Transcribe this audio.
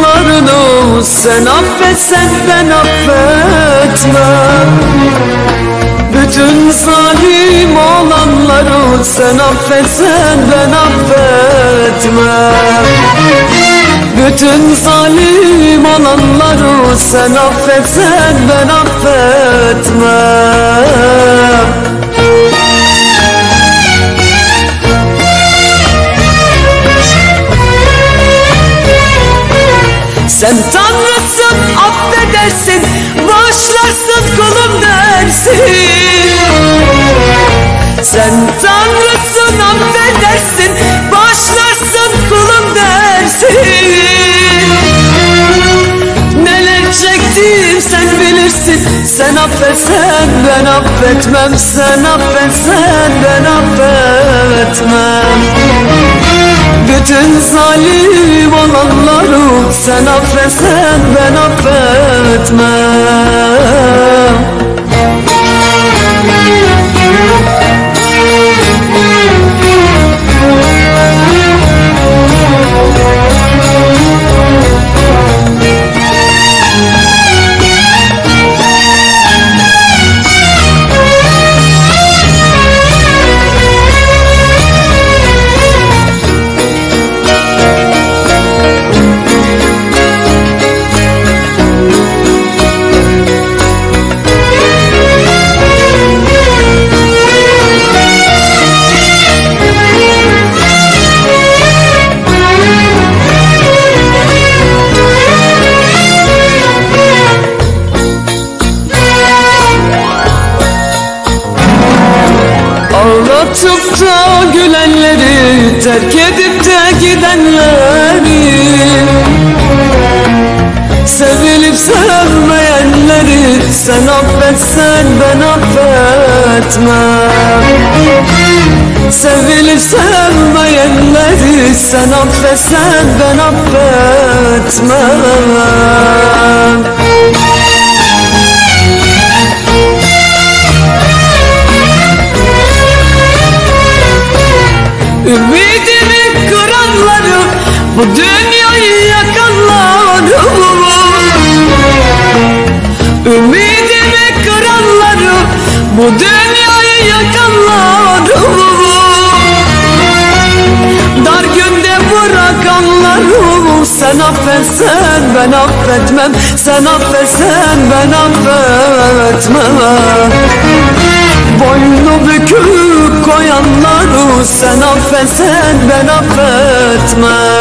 Kullarını sen affetsen ben affetmem. Bütün zalim olanları sen affetsen ben affetmem. Bütün zalim olanları sen affetsen ben affetmem Sen tanrısın affedersin Bağışlarsın kulum dersin Sen tanrısın affedersin Bağışlarsın kulum dersin Neler çektim sen bilirsin. Sen affetsen ben affetmem. Sen affetsen ben affetmem. Bütün zalim olanları sen affetsen ben affetmem Ağlatıp da gülenleri Terk edip de gidenleri Sevilip sevmeyenleri Sen affetsen ben affetmem. Sevilip sevmeyenleri Sen affetsen ben affetmem Ümidimi kıranları Bu dünyayı yakanları Ümidimi kıranları Bu dünyayı yakanları Dar günde bırakanları Sen affetsen ben affetmem. Sen affetsen ben affetmem sen affetsen ben affetmem